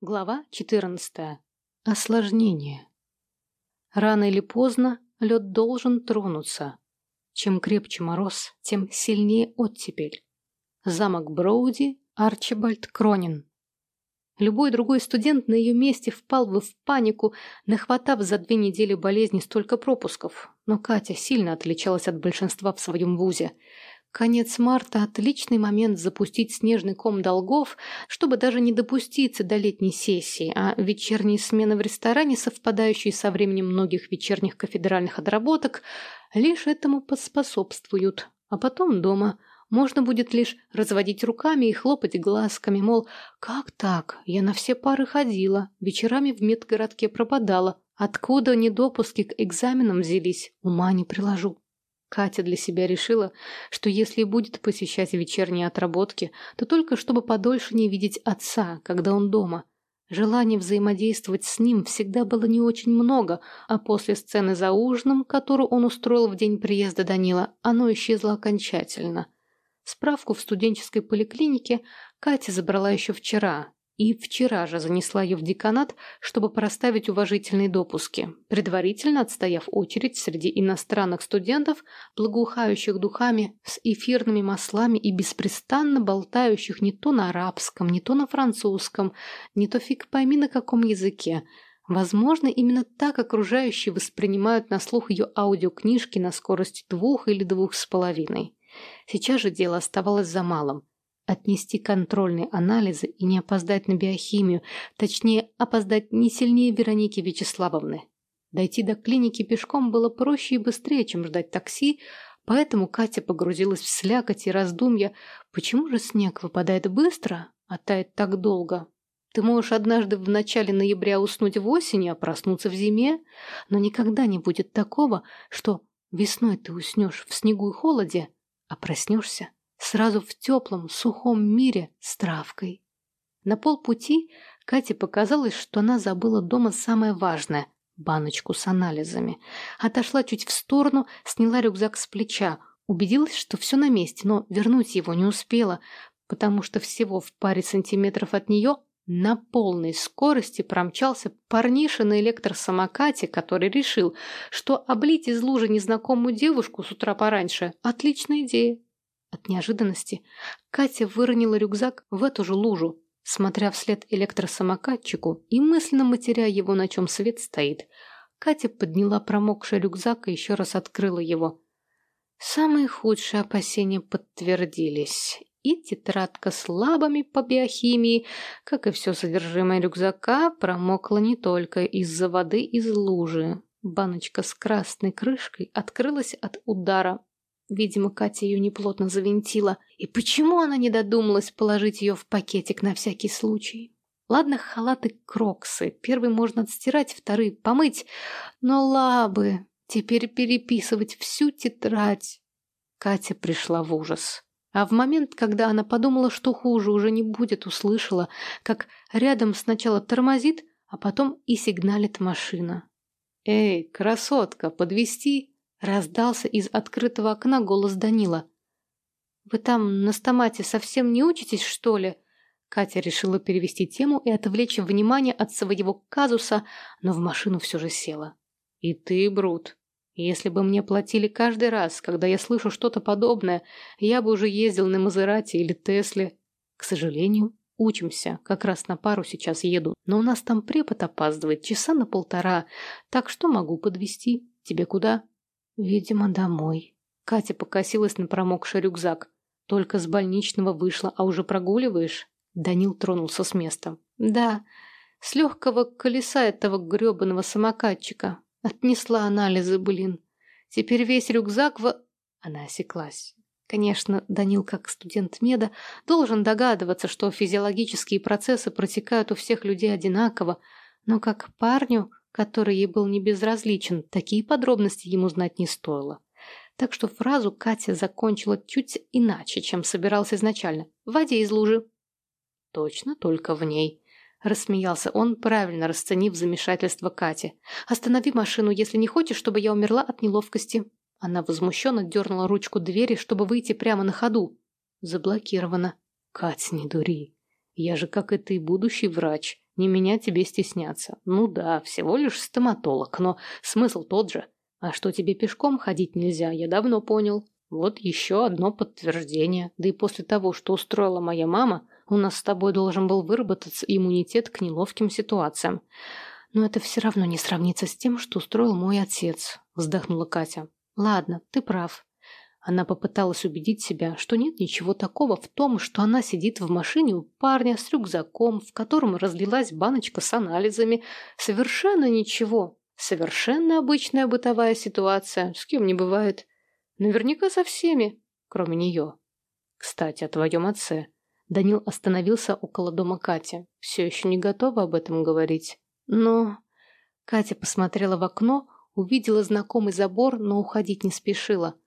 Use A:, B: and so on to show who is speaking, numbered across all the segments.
A: Глава 14. Осложнение. Рано или поздно лед должен тронуться. Чем крепче мороз, тем сильнее оттепель. Замок Броуди, Арчибальд Кронин. Любой другой студент на ее месте впал бы в панику, нахватав за две недели болезни столько пропусков. Но Катя сильно отличалась от большинства в своем вузе. Конец марта – отличный момент запустить снежный ком долгов, чтобы даже не допуститься до летней сессии, а вечерние смены в ресторане, совпадающие со временем многих вечерних кафедральных отработок, лишь этому поспособствуют. А потом дома можно будет лишь разводить руками и хлопать глазками, мол, как так? Я на все пары ходила, вечерами в медгородке пропадала. Откуда недопуски к экзаменам взялись, ума не приложу. Катя для себя решила, что если будет посещать вечерние отработки, то только чтобы подольше не видеть отца, когда он дома. Желания взаимодействовать с ним всегда было не очень много, а после сцены за ужином, которую он устроил в день приезда Данила, оно исчезло окончательно. Справку в студенческой поликлинике Катя забрала еще вчера, и вчера же занесла ее в деканат, чтобы проставить уважительные допуски, предварительно отстояв очередь среди иностранных студентов, благоухающих духами с эфирными маслами и беспрестанно болтающих не то на арабском, не то на французском, не то фиг пойми на каком языке. Возможно, именно так окружающие воспринимают на слух ее аудиокнижки на скорости двух или двух с половиной. Сейчас же дело оставалось за малым отнести контрольные анализы и не опоздать на биохимию, точнее, опоздать не сильнее Вероники Вячеславовны. Дойти до клиники пешком было проще и быстрее, чем ждать такси, поэтому Катя погрузилась в слякоть и раздумья, почему же снег выпадает быстро, а тает так долго. Ты можешь однажды в начале ноября уснуть в осени, а проснуться в зиме, но никогда не будет такого, что весной ты уснешь в снегу и холоде, а проснешься сразу в теплом, сухом мире с травкой. На полпути Кате показалось, что она забыла дома самое важное – баночку с анализами. Отошла чуть в сторону, сняла рюкзак с плеча, убедилась, что все на месте, но вернуть его не успела, потому что всего в паре сантиметров от нее на полной скорости промчался парниша на электросамокате, который решил, что облить из лужи незнакомую девушку с утра пораньше – отличная идея. От неожиданности Катя выронила рюкзак в эту же лужу, смотря вслед электросамокатчику и мысленно матеря его, на чем свет стоит. Катя подняла промокший рюкзак и еще раз открыла его. Самые худшие опасения подтвердились. И тетрадка с лабами по биохимии, как и все содержимое рюкзака, промокла не только из-за воды из лужи. Баночка с красной крышкой открылась от удара Видимо, Катя ее неплотно завинтила. И почему она не додумалась положить ее в пакетик на всякий случай? Ладно, халаты кроксы. Первый можно отстирать, второй помыть. Но лабы... Теперь переписывать всю тетрадь. Катя пришла в ужас. А в момент, когда она подумала, что хуже уже не будет, услышала, как рядом сначала тормозит, а потом и сигналит машина. «Эй, красотка, подвести? Раздался из открытого окна голос Данила. «Вы там на стомате совсем не учитесь, что ли?» Катя решила перевести тему и отвлечь внимание от своего казуса, но в машину все же села. «И ты, Брут, если бы мне платили каждый раз, когда я слышу что-то подобное, я бы уже ездил на Мазерате или Тесле. К сожалению, учимся, как раз на пару сейчас еду, но у нас там препод опаздывает часа на полтора, так что могу подвести. Тебе куда?» Видимо, домой. Катя покосилась на промокший рюкзак. Только с больничного вышла, а уже прогуливаешь? Данил тронулся с места. Да, с легкого колеса этого гребаного самокатчика. Отнесла анализы, блин. Теперь весь рюкзак в... Она осеклась. Конечно, Данил, как студент меда, должен догадываться, что физиологические процессы протекают у всех людей одинаково, но как парню который ей был не безразличен, такие подробности ему знать не стоило. Так что фразу Катя закончила чуть иначе, чем собирался изначально. В воде из лужи. Точно только в ней. Рассмеялся он, правильно расценив замешательство Кати. «Останови машину, если не хочешь, чтобы я умерла от неловкости». Она возмущенно дернула ручку двери, чтобы выйти прямо на ходу. Заблокировано. «Кать, не дури. Я же, как и ты, будущий врач. Не меня тебе стесняться. Ну да, всего лишь стоматолог, но смысл тот же. А что тебе пешком ходить нельзя, я давно понял. Вот еще одно подтверждение. Да и после того, что устроила моя мама, у нас с тобой должен был выработаться иммунитет к неловким ситуациям. Но это все равно не сравнится с тем, что устроил мой отец, вздохнула Катя. Ладно, ты прав. Она попыталась убедить себя, что нет ничего такого в том, что она сидит в машине у парня с рюкзаком, в котором разлилась баночка с анализами. Совершенно ничего. Совершенно обычная бытовая ситуация, с кем не бывает. Наверняка со всеми, кроме нее. Кстати, о твоем отце. Данил остановился около дома Кати. Все еще не готова об этом говорить. Но... Катя посмотрела в окно, увидела знакомый забор, но уходить не спешила.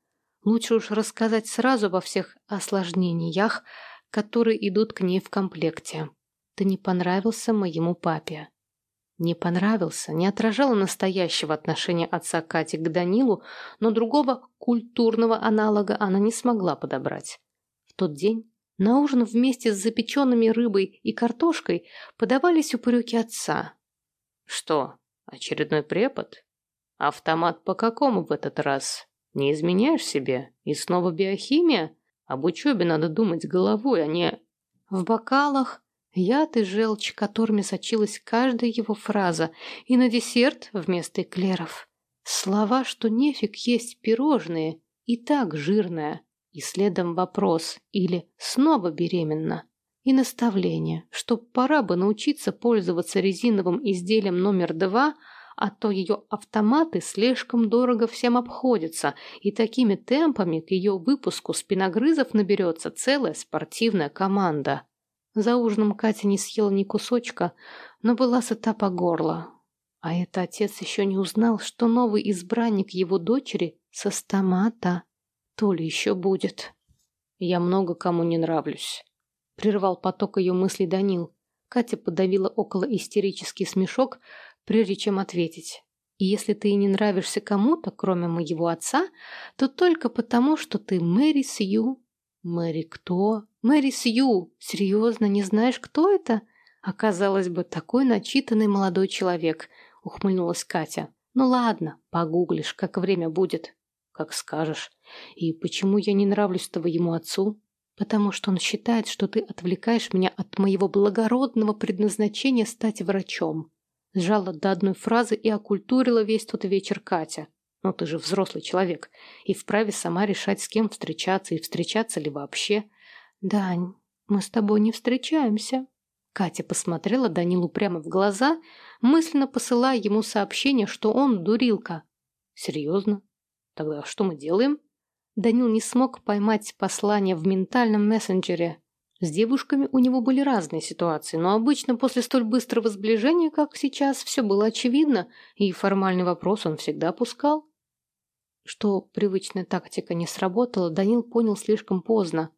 A: Лучше уж рассказать сразу обо всех осложнениях, которые идут к ней в комплекте. Ты не понравился моему папе. Не понравился, не отражало настоящего отношения отца Кати к Данилу, но другого культурного аналога она не смогла подобрать. В тот день на ужин вместе с запеченными рыбой и картошкой подавались упреки отца. «Что, очередной препод? Автомат по какому в этот раз? Не изменяешь себе? И снова биохимия? Об учебе надо думать головой, а не...» В бокалах Яд и желчь, которыми сочилась каждая его фраза, и на десерт вместо эклеров. Слова, что нефиг есть пирожные, и так жирная, и следом вопрос или «снова беременна?» и наставление, что пора бы научиться пользоваться резиновым изделием номер два, а то ее автоматы слишком дорого всем обходятся, и такими темпами к ее выпуску спиногрызов наберется целая спортивная команда. За ужином Катя не съела ни кусочка, но была сыта по горло. А это отец еще не узнал, что новый избранник его дочери со стомата. То ли еще будет. Я много кому не нравлюсь. Прервал поток ее мыслей Данил. Катя подавила около истерический смешок, прежде чем ответить. И если ты и не нравишься кому-то, кроме моего отца, то только потому, что ты Мэри Сью. Мэри кто? Мэри Сью, серьезно, не знаешь, кто это? Оказалось бы, такой начитанный молодой человек, ухмыльнулась Катя. Ну ладно, погуглишь, как время будет. Как скажешь. И почему я не нравлюсь твоему отцу? Потому что он считает, что ты отвлекаешь меня от моего благородного предназначения стать врачом. Сжала до одной фразы и окультурила весь тот вечер Катя. Но ты же взрослый человек и вправе сама решать, с кем встречаться и встречаться ли вообще. «Дань, мы с тобой не встречаемся». Катя посмотрела Данилу прямо в глаза, мысленно посылая ему сообщение, что он дурилка. «Серьезно? Тогда что мы делаем?» Данил не смог поймать послание в ментальном мессенджере. С девушками у него были разные ситуации, но обычно после столь быстрого сближения, как сейчас, все было очевидно, и формальный вопрос он всегда опускал. Что привычная тактика не сработала, Данил понял слишком поздно.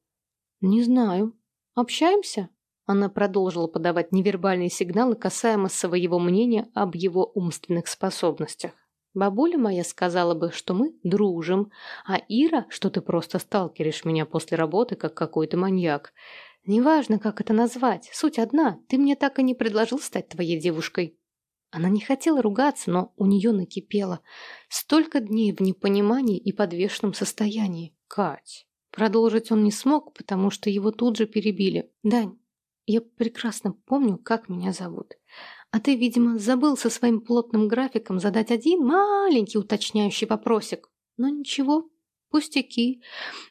A: «Не знаю. Общаемся?» Она продолжила подавать невербальные сигналы касаемо своего мнения об его умственных способностях. Бабуля моя сказала бы, что мы дружим, а Ира, что ты просто сталкеришь меня после работы, как какой-то маньяк. Неважно, как это назвать, суть одна, ты мне так и не предложил стать твоей девушкой. Она не хотела ругаться, но у нее накипело. Столько дней в непонимании и подвешенном состоянии. Кать, Продолжить он не смог, потому что его тут же перебили. «Дань, я прекрасно помню, как меня зовут. А ты, видимо, забыл со своим плотным графиком задать один маленький уточняющий вопросик. Но ничего, пустяки.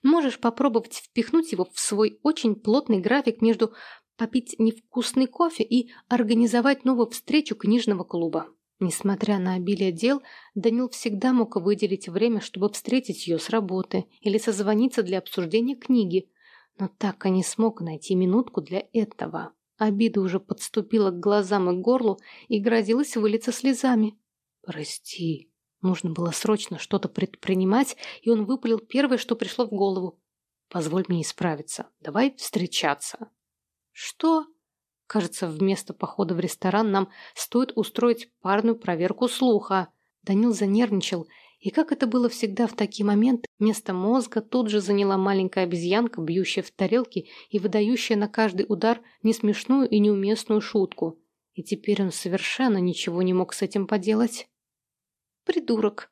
A: Можешь попробовать впихнуть его в свой очень плотный график между попить невкусный кофе и организовать новую встречу книжного клуба. Несмотря на обилие дел, Данил всегда мог выделить время, чтобы встретить ее с работы или созвониться для обсуждения книги, но так и не смог найти минутку для этого. Обида уже подступила к глазам и горлу и грозилась вылиться слезами. «Прости, нужно было срочно что-то предпринимать, и он выпалил первое, что пришло в голову. Позволь мне исправиться. Давай встречаться». «Что?» Кажется, вместо похода в ресторан нам стоит устроить парную проверку слуха. Данил занервничал, и как это было всегда в такие моменты, место мозга тут же заняла маленькая обезьянка, бьющая в тарелке и выдающая на каждый удар несмешную и неуместную шутку. И теперь он совершенно ничего не мог с этим поделать. «Придурок!»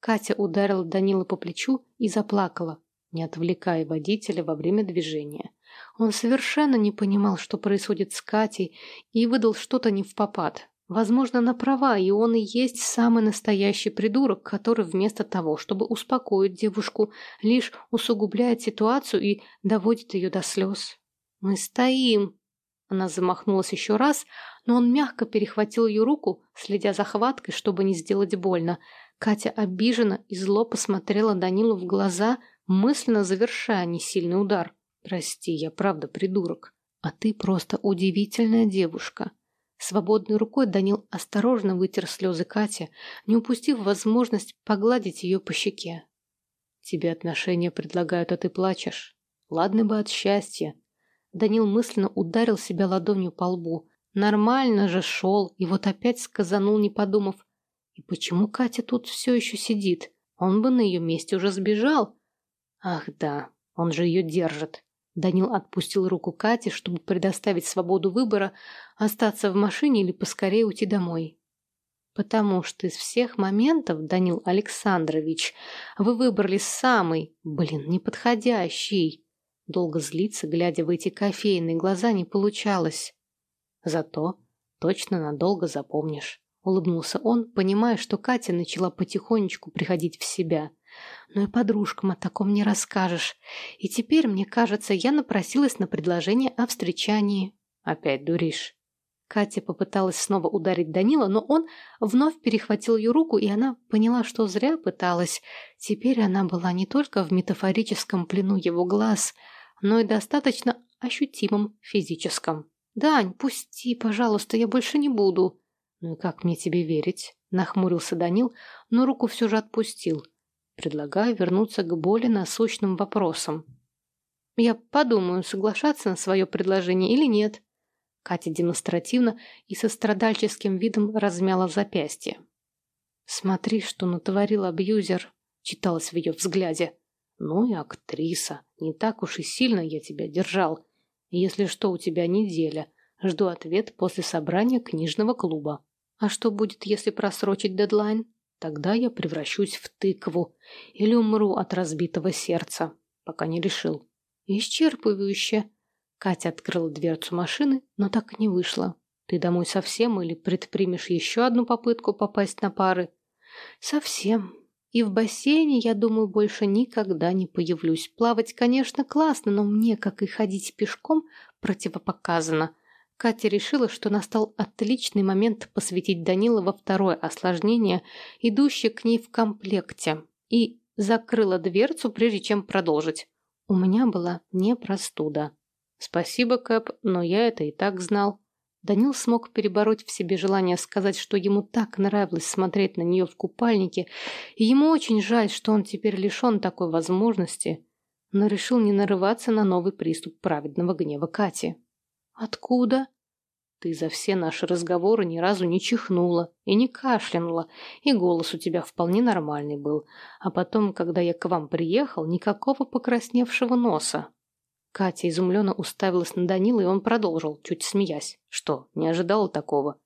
A: Катя ударила Данила по плечу и заплакала, не отвлекая водителя во время движения. Он совершенно не понимал, что происходит с Катей, и выдал что-то не в попад. Возможно, на права, и он и есть самый настоящий придурок, который вместо того, чтобы успокоить девушку, лишь усугубляет ситуацию и доводит ее до слез. «Мы стоим!» Она замахнулась еще раз, но он мягко перехватил ее руку, следя за хваткой, чтобы не сделать больно. Катя обиженно и зло посмотрела Данилу в глаза, мысленно завершая несильный удар. «Прости, я правда придурок, а ты просто удивительная девушка». Свободной рукой Данил осторожно вытер слезы Кати, не упустив возможность погладить ее по щеке. «Тебе отношения предлагают, а ты плачешь. Ладно бы от счастья». Данил мысленно ударил себя ладонью по лбу. Нормально же шел, и вот опять сказанул, не подумав. И почему Катя тут все еще сидит? Он бы на ее месте уже сбежал. Ах да, он же ее держит. Данил отпустил руку Кати, чтобы предоставить свободу выбора, остаться в машине или поскорее уйти домой. Потому что из всех моментов, Данил Александрович, вы выбрали самый, блин, неподходящий. Долго злиться, глядя в эти кофейные глаза, не получалось. Зато точно надолго запомнишь. Улыбнулся он, понимая, что Катя начала потихонечку приходить в себя – но и подружкам о таком не расскажешь. И теперь, мне кажется, я напросилась на предложение о встречании. Опять дуришь. Катя попыталась снова ударить Данила, но он вновь перехватил ее руку, и она поняла, что зря пыталась. Теперь она была не только в метафорическом плену его глаз, но и достаточно ощутимом физическом. «Дань, пусти, пожалуйста, я больше не буду». «Ну и как мне тебе верить?» – нахмурился Данил, но руку все же отпустил. Предлагаю вернуться к более насущным вопросам. Я подумаю, соглашаться на свое предложение или нет. Катя демонстративно и со страдальческим видом размяла запястье. «Смотри, что натворил абьюзер», — читалось в ее взгляде. «Ну и актриса. Не так уж и сильно я тебя держал. Если что, у тебя неделя. Жду ответ после собрания книжного клуба. А что будет, если просрочить дедлайн?» Тогда я превращусь в тыкву или умру от разбитого сердца, пока не решил. Исчерпывающе. Катя открыла дверцу машины, но так и не вышла. Ты домой совсем или предпримешь еще одну попытку попасть на пары? Совсем. И в бассейне, я думаю, больше никогда не появлюсь. Плавать, конечно, классно, но мне, как и ходить пешком, противопоказано. Катя решила, что настал отличный момент посвятить Данила во второе осложнение, идущее к ней в комплекте, и закрыла дверцу, прежде чем продолжить. У меня была не простуда. Спасибо, Кэп, но я это и так знал. Данил смог перебороть в себе желание сказать, что ему так нравилось смотреть на нее в купальнике, и ему очень жаль, что он теперь лишен такой возможности, но решил не нарываться на новый приступ праведного гнева Кати. «Откуда?» «Ты за все наши разговоры ни разу не чихнула и не кашлянула, и голос у тебя вполне нормальный был. А потом, когда я к вам приехал, никакого покрасневшего носа». Катя изумленно уставилась на Данила, и он продолжил, чуть смеясь. «Что, не ожидала такого?»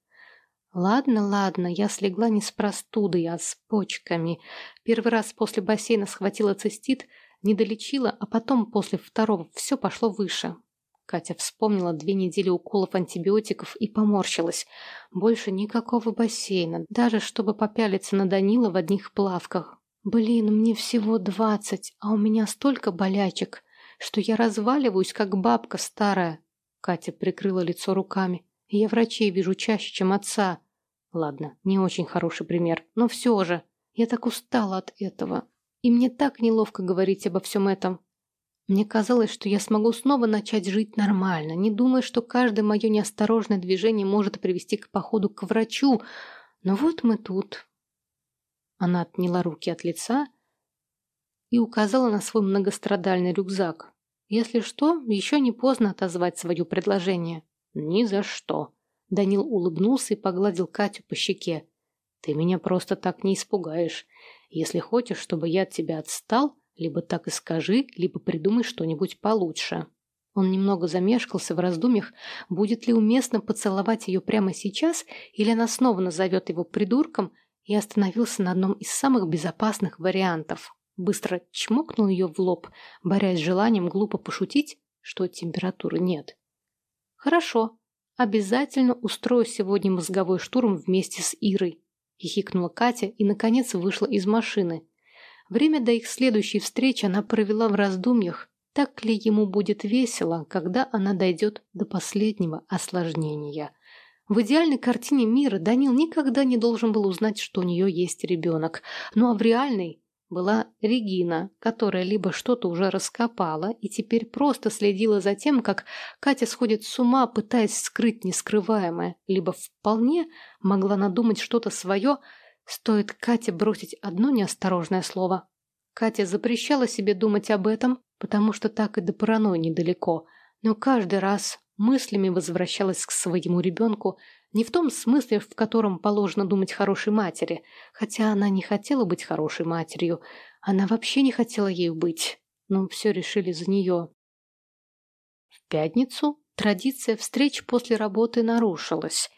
A: «Ладно, ладно, я слегла не с простудой, а с почками. Первый раз после бассейна схватила цистит, не долечила, а потом после второго все пошло выше. Катя вспомнила две недели уколов антибиотиков и поморщилась. Больше никакого бассейна, даже чтобы попялиться на Данила в одних плавках. Блин, мне всего двадцать, а у меня столько болячек, что я разваливаюсь, как бабка старая. Катя прикрыла лицо руками. Я врачей вижу чаще, чем отца. Ладно, не очень хороший пример, но все же. Я так устала от этого. И мне так неловко говорить обо всем этом. Мне казалось, что я смогу снова начать жить нормально, не думая, что каждое мое неосторожное движение может привести к походу к врачу. Но вот мы тут. Она отняла руки от лица и указала на свой многострадальный рюкзак. Если что, еще не поздно отозвать свое предложение. Ни за что. Данил улыбнулся и погладил Катю по щеке. Ты меня просто так не испугаешь. Если хочешь, чтобы я от тебя отстал, либо так и скажи, либо придумай что-нибудь получше. Он немного замешкался в раздумьях, будет ли уместно поцеловать ее прямо сейчас, или она снова назовет его придурком, и остановился на одном из самых безопасных вариантов. Быстро чмокнул ее в лоб, борясь с желанием глупо пошутить, что температуры нет. «Хорошо, обязательно устрою сегодня мозговой штурм вместе с Ирой», хихикнула Катя и, наконец, вышла из машины. Время до их следующей встречи она провела в раздумьях, так ли ему будет весело, когда она дойдет до последнего осложнения. В идеальной картине мира Данил никогда не должен был узнать, что у нее есть ребенок. Ну а в реальной была Регина, которая либо что-то уже раскопала и теперь просто следила за тем, как Катя сходит с ума, пытаясь скрыть нескрываемое, либо вполне могла надумать что-то свое, стоит Кате бросить одно неосторожное слово. Катя запрещала себе думать об этом, потому что так и до паранойи недалеко, но каждый раз мыслями возвращалась к своему ребенку не в том смысле, в котором положено думать хорошей матери, хотя она не хотела быть хорошей матерью, она вообще не хотела ею быть, но все решили за нее. В пятницу традиция встреч после работы нарушилась.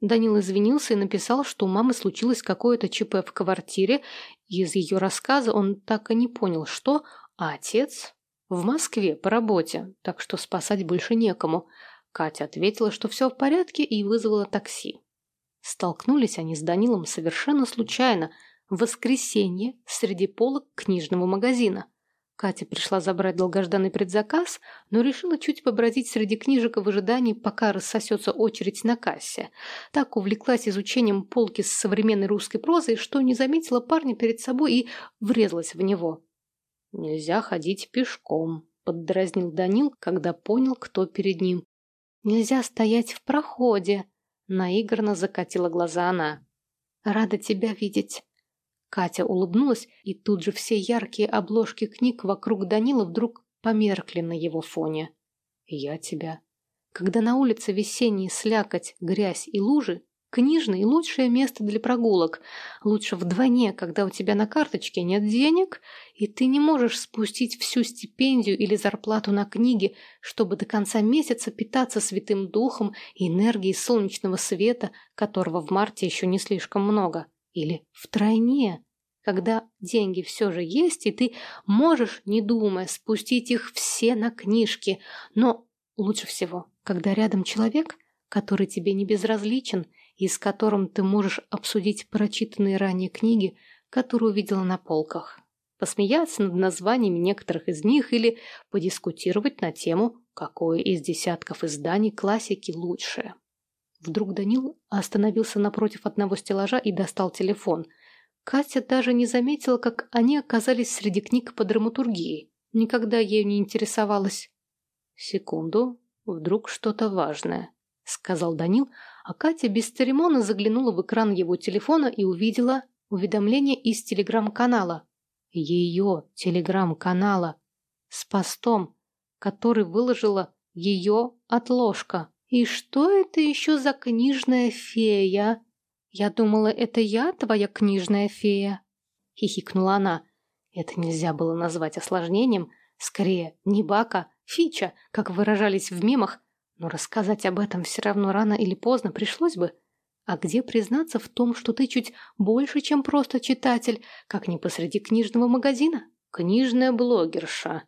A: Данил извинился и написал, что у мамы случилось какое-то ЧП в квартире, из ее рассказа он так и не понял, что, а отец в Москве по работе, так что спасать больше некому. Катя ответила, что все в порядке и вызвала такси. Столкнулись они с Данилом совершенно случайно, в воскресенье среди полок книжного магазина. Катя пришла забрать долгожданный предзаказ, но решила чуть побродить среди книжек в ожидании, пока рассосется очередь на кассе. Так увлеклась изучением полки с современной русской прозой, что не заметила парня перед собой и врезалась в него. «Нельзя ходить пешком», — поддразнил Данил, когда понял, кто перед ним. «Нельзя стоять в проходе», — наигранно закатила глаза она. «Рада тебя видеть». Катя улыбнулась, и тут же все яркие обложки книг вокруг Данила вдруг померкли на его фоне. «Я тебя». Когда на улице весенний слякоть, грязь и лужи, Книжный – лучшее место для прогулок. Лучше вдвойне, когда у тебя на карточке нет денег, и ты не можешь спустить всю стипендию или зарплату на книги, чтобы до конца месяца питаться святым духом и энергией солнечного света, которого в марте еще не слишком много. Или втройне, когда деньги все же есть, и ты можешь, не думая, спустить их все на книжки. Но лучше всего, когда рядом человек, который тебе не безразличен – и с которым ты можешь обсудить прочитанные ранее книги, которые увидела на полках, посмеяться над названиями некоторых из них или подискутировать на тему, какое из десятков изданий классики лучшее. Вдруг Данил остановился напротив одного стеллажа и достал телефон. Катя даже не заметила, как они оказались среди книг по драматургии. Никогда ею не интересовалась. Секунду, вдруг что-то важное, сказал Данил, а Катя без церемона заглянула в экран его телефона и увидела уведомление из телеграм-канала. Ее телеграм-канала. С постом, который выложила ее отложка. И что это еще за книжная фея? Я думала, это я твоя книжная фея. Хихикнула она. Это нельзя было назвать осложнением. Скорее, не бака, фича, как выражались в мемах, но рассказать об этом все равно рано или поздно пришлось бы. А где признаться в том, что ты чуть больше, чем просто читатель, как не посреди книжного магазина? Книжная блогерша.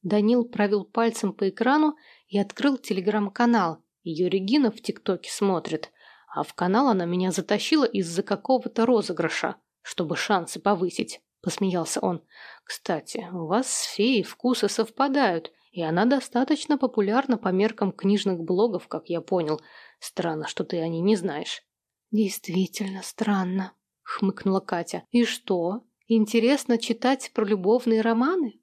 A: Данил провел пальцем по экрану и открыл телеграм-канал. Ее Регина в ТикТоке смотрит. А в канал она меня затащила из-за какого-то розыгрыша, чтобы шансы повысить. Посмеялся он. Кстати, у вас с феей вкусы совпадают. И она достаточно популярна по меркам книжных блогов, как я понял. Странно, что ты о ней не знаешь. Действительно странно, хмыкнула Катя. И что? Интересно читать про любовные романы?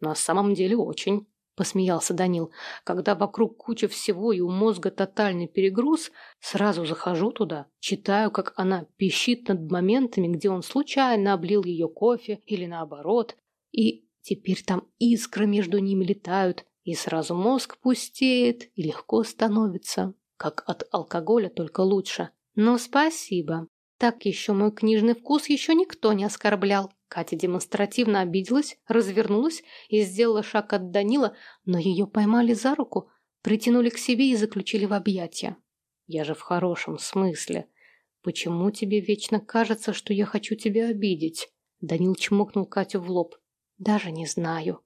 A: На самом деле очень, посмеялся Данил. Когда вокруг куча всего и у мозга тотальный перегруз, сразу захожу туда, читаю, как она пищит над моментами, где он случайно облил ее кофе или наоборот, и Теперь там искры между ними летают, и сразу мозг пустеет, и легко становится. Как от алкоголя, только лучше. Но спасибо. Так еще мой книжный вкус еще никто не оскорблял. Катя демонстративно обиделась, развернулась и сделала шаг от Данила, но ее поймали за руку, притянули к себе и заключили в объятия. «Я же в хорошем смысле. Почему тебе вечно кажется, что я хочу тебя обидеть?» Данил чмокнул Катю в лоб. «Даже не знаю».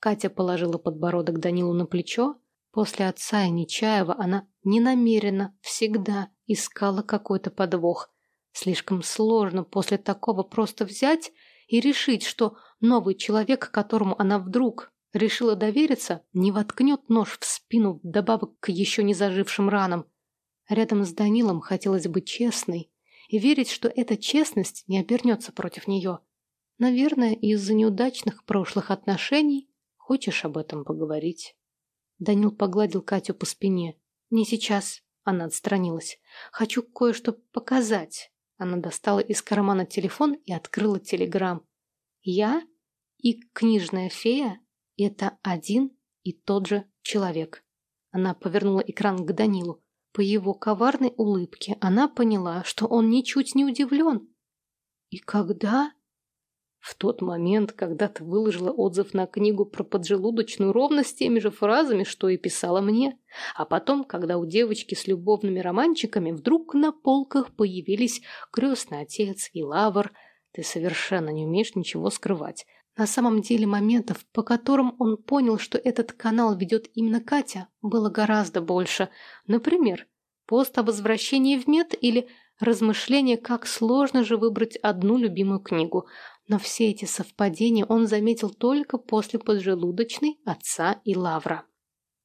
A: Катя положила подбородок Данилу на плечо. После отца и Нечаева она ненамеренно всегда искала какой-то подвох. Слишком сложно после такого просто взять и решить, что новый человек, которому она вдруг решила довериться, не воткнет нож в спину вдобавок к еще не зажившим ранам. Рядом с Данилом хотелось быть честной и верить, что эта честность не обернется против нее. Наверное, из-за неудачных прошлых отношений хочешь об этом поговорить. Данил погладил Катю по спине. «Не сейчас», — она отстранилась. «Хочу кое-что показать». Она достала из кармана телефон и открыла телеграм. «Я и книжная фея — это один и тот же человек». Она повернула экран к Данилу. По его коварной улыбке она поняла, что он ничуть не удивлен. «И когда?» В тот момент, когда ты выложила отзыв на книгу про поджелудочную ровно с теми же фразами, что и писала мне. А потом, когда у девочки с любовными романчиками вдруг на полках появились крестный отец и лавр, ты совершенно не умеешь ничего скрывать. На самом деле моментов, по которым он понял, что этот канал ведет именно Катя, было гораздо больше. Например, пост о возвращении в мед или размышление, как сложно же выбрать одну любимую книгу. Но все эти совпадения он заметил только после поджелудочной отца и Лавра.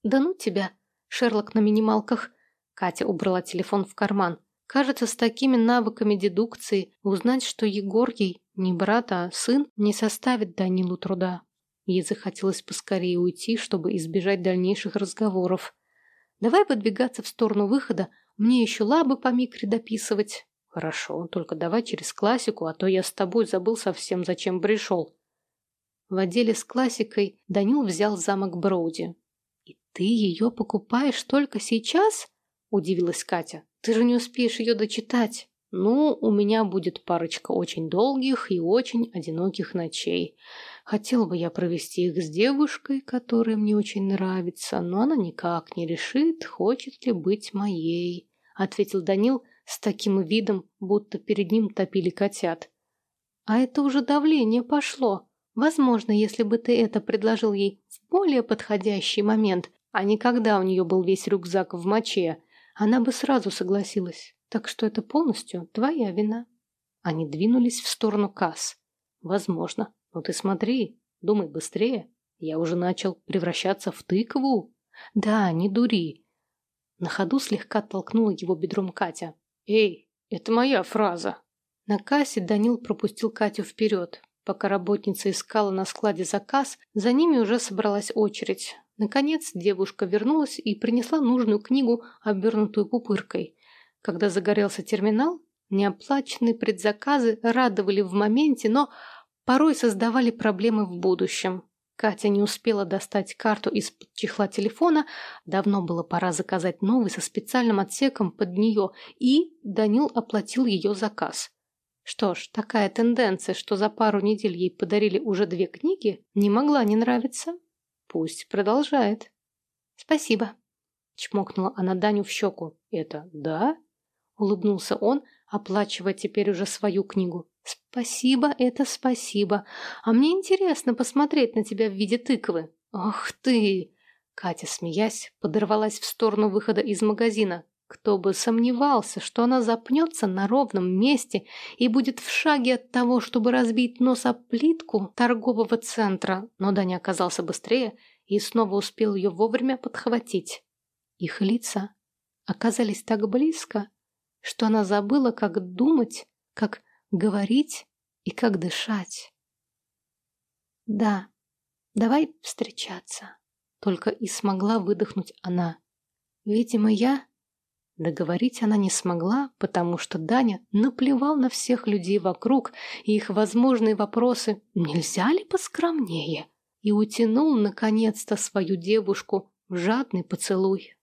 A: «Да ну тебя, Шерлок на минималках!» Катя убрала телефон в карман. Кажется, с такими навыками дедукции узнать, что Егор ей не брат, а сын, не составит Данилу труда. Ей захотелось поскорее уйти, чтобы избежать дальнейших разговоров. «Давай выдвигаться в сторону выхода, мне еще лабы по микре дописывать». Хорошо, только давай через классику, а то я с тобой забыл совсем, зачем пришел. В отделе с классикой Данил взял замок Броуди. И ты ее покупаешь только сейчас? Удивилась Катя. Ты же не успеешь ее дочитать. Ну, у меня будет парочка очень долгих и очень одиноких ночей. Хотел бы я провести их с девушкой, которая мне очень нравится, но она никак не решит, хочет ли быть моей, ответил Данил, с таким видом, будто перед ним топили котят. А это уже давление пошло. Возможно, если бы ты это предложил ей в более подходящий момент, а не когда у нее был весь рюкзак в моче, она бы сразу согласилась. Так что это полностью твоя вина. Они двинулись в сторону касс. Возможно. Но ты смотри, думай быстрее. Я уже начал превращаться в тыкву. Да, не дури. На ходу слегка толкнула его бедром Катя. «Эй, это моя фраза!» На кассе Данил пропустил Катю вперед. Пока работница искала на складе заказ, за ними уже собралась очередь. Наконец девушка вернулась и принесла нужную книгу, обернутую пупыркой. Когда загорелся терминал, неоплаченные предзаказы радовали в моменте, но порой создавали проблемы в будущем. Катя не успела достать карту из чехла телефона, давно было пора заказать новый со специальным отсеком под нее, и Данил оплатил ее заказ. Что ж, такая тенденция, что за пару недель ей подарили уже две книги, не могла не нравиться. Пусть продолжает. Спасибо. Чмокнула она Даню в щеку. Это да? Улыбнулся он, оплачивая теперь уже свою книгу. «Спасибо, это спасибо. А мне интересно посмотреть на тебя в виде тыквы». «Ах ты!» Катя, смеясь, подорвалась в сторону выхода из магазина. Кто бы сомневался, что она запнется на ровном месте и будет в шаге от того, чтобы разбить нос о плитку торгового центра. Но Даня оказался быстрее и снова успел ее вовремя подхватить. Их лица оказались так близко, что она забыла, как думать, как говорить и как дышать. Да, давай встречаться. Только и смогла выдохнуть она. Видимо, я... Договорить она не смогла, потому что Даня наплевал на всех людей вокруг и их возможные вопросы «нельзя ли поскромнее?» и утянул наконец-то свою девушку в жадный поцелуй.